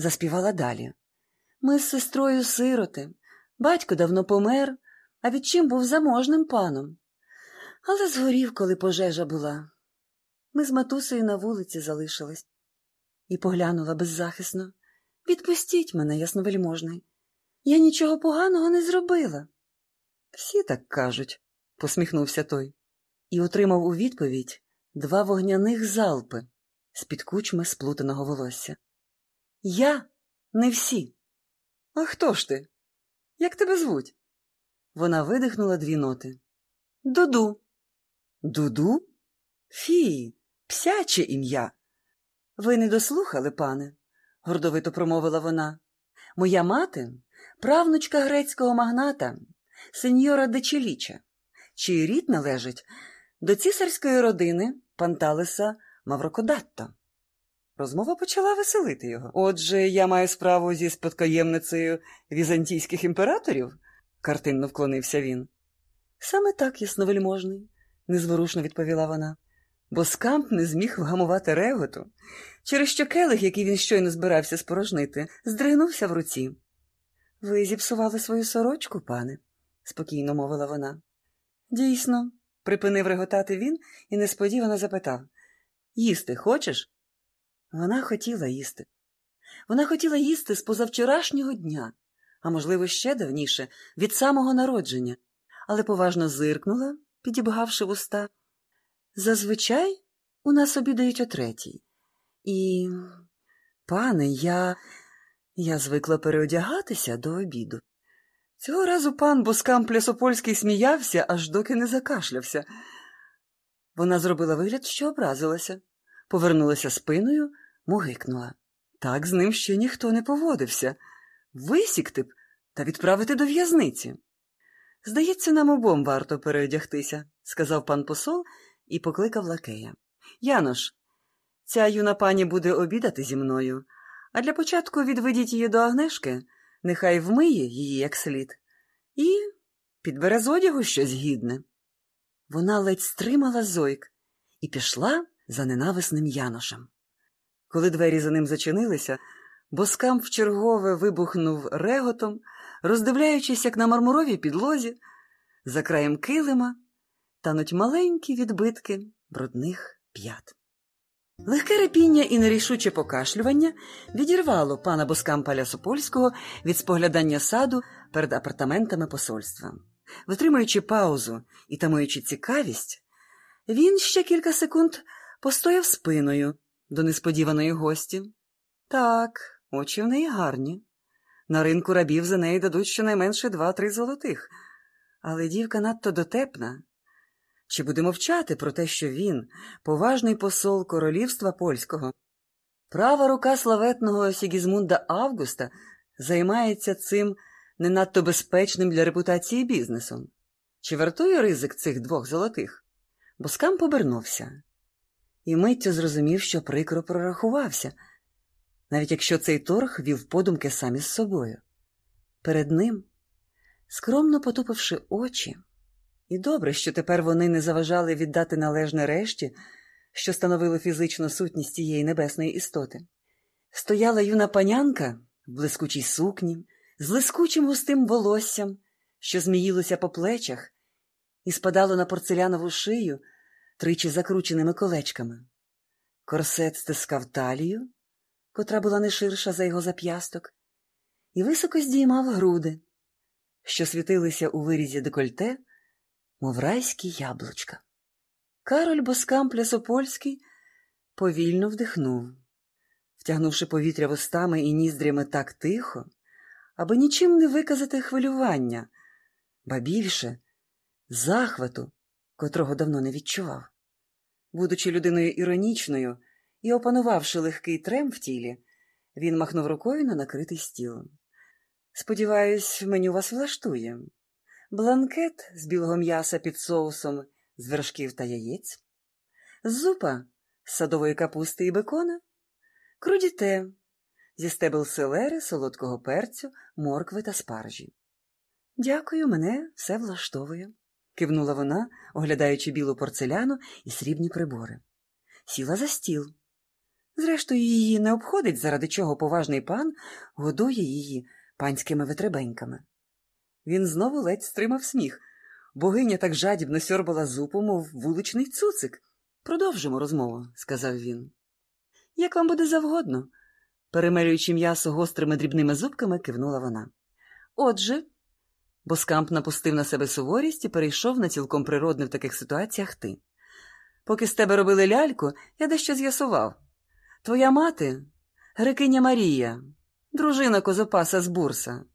заспівала далі. Ми з сестрою сироти. Батько давно помер, а відчим був заможним паном. Але згорів, коли пожежа була. Ми з матусею на вулиці залишились. І поглянула беззахисно. Відпустіть мене, ясновельможний. Я нічого поганого не зробила. Всі так кажуть, посміхнувся той, і отримав у відповідь два вогняних залпи з під кучми сплутаного волосся. Я не всі. А хто ж ти? Як тебе звуть? Вона видихнула дві ноти. Дуду. Дуду? Фі, псяче ім'я. Ви не дослухали, пане, гордовито промовила вона. Моя мати правнучка грецького магната, сеньора Дечеліча, чий рід належить до цісарської родини Панталеса Маврокодатто. Розмова почала веселити його. Отже, я маю справу зі спадкоємницею візантійських імператорів, картинно вклонився він. Саме так, ясновельможний, незворушно відповіла вона, бо скамп не зміг вгамувати реготу, через що келих, який він щойно збирався спорожнити, здригнувся в руці. Ви зіпсували свою сорочку, пане, спокійно мовила вона. Дійсно, припинив реготати він і несподівано запитав Їсти хочеш? Вона хотіла їсти. Вона хотіла їсти з позавчорашнього дня, а можливо, ще давніше, від самого народження, але поважно зиркнула, підібгавши вуста. Зазвичай у нас обідають о третій. І, пане, я я звикла переодягатися до обіду. Цього разу пан Боскам Плясопольський сміявся, аж доки не закашлявся. Вона зробила вигляд, що образилася, повернулася спиною, мугикнула. Так з ним ще ніхто не поводився. Висікти б та відправити до в'язниці. Здається, нам обом варто переодягтися, сказав пан посол і покликав лакея. Янош, ця юна пані буде обідати зі мною, а для початку відведіть її до Агнешки, нехай вмиє її як слід, і підбере з одягу щось гідне. Вона ледь стримала зойк і пішла за ненависним Яношем. Коли двері за ним зачинилися, боскам вчергове вибухнув реготом, роздивляючись, як на мармуровій підлозі, за краєм килима тануть маленькі відбитки брудних п'ят. Легке репіння і нерішуче покашлювання відірвало пана Боскампа Лясопольського від споглядання саду перед апартаментами посольства. Витримуючи паузу і тамуючи цікавість, він ще кілька секунд постояв спиною до несподіваної гості. Так, очі в неї гарні. На ринку рабів за неї дадуть щонайменше два-три золотих, але дівка надто дотепна. Чи буде мовчати про те, що він, поважний посол королівства польського, права рука славетного Сігізмунда Августа, займається цим не надто безпечним для репутації бізнесом? Чи вартує ризик цих двох золотих? Боскам побернувся і миттю зрозумів, що прикро прорахувався, навіть якщо цей торг вів подумки самі з собою. Перед ним, скромно потупивши очі, і добре, що тепер вони не заважали віддати належне решті, що становило фізичну сутність цієї небесної істоти. Стояла юна панянка в блискучій сукні, з блискучим густим волоссям, що зміїлося по плечах і спадало на порцелянову шию тричі закрученими колечками. Корсет стискав талію, котра була не ширша за його зап'ясток, і високо здіймав груди, що світилися у вирізі декольте мов райські яблучка. Кароль Боскам Плясопольський повільно вдихнув, втягнувши повітря вустами і ніздрями так тихо, аби нічим не виказати хвилювання, ба більше захвату, котрого давно не відчував. Будучи людиною іронічною і опанувавши легкий трем в тілі, він махнув рукою на накритий стіл. Сподіваюсь, меню вас влаштує бланкет з білого м'яса під соусом з вершків та яєць, зупа з садової капусти і бекона, крудіте зі стебел селери, солодкого перцю, моркви та спаржі. Дякую, мене все влаштовує, кивнула вона, оглядаючи білу порцеляну і срібні прибори. Сіла за стіл. Зрештою, її не обходить, заради чого поважний пан годує її панськими витребеньками. Він знову ледь стримав сміх. Богиня так жадібно сьорбала зупу, мов вуличний цуцик. Продовжимо розмову, сказав він. Як вам буде завгодно, перемелюючи м'ясо гострими дрібними зубками, кивнула вона. Отже, Боскамп напустив на себе суворість і перейшов на цілком природне в таких ситуаціях ти. Поки з тебе робили ляльку, я дещо з'ясував. Твоя мати грекиня Марія, дружина козопаса з бурса.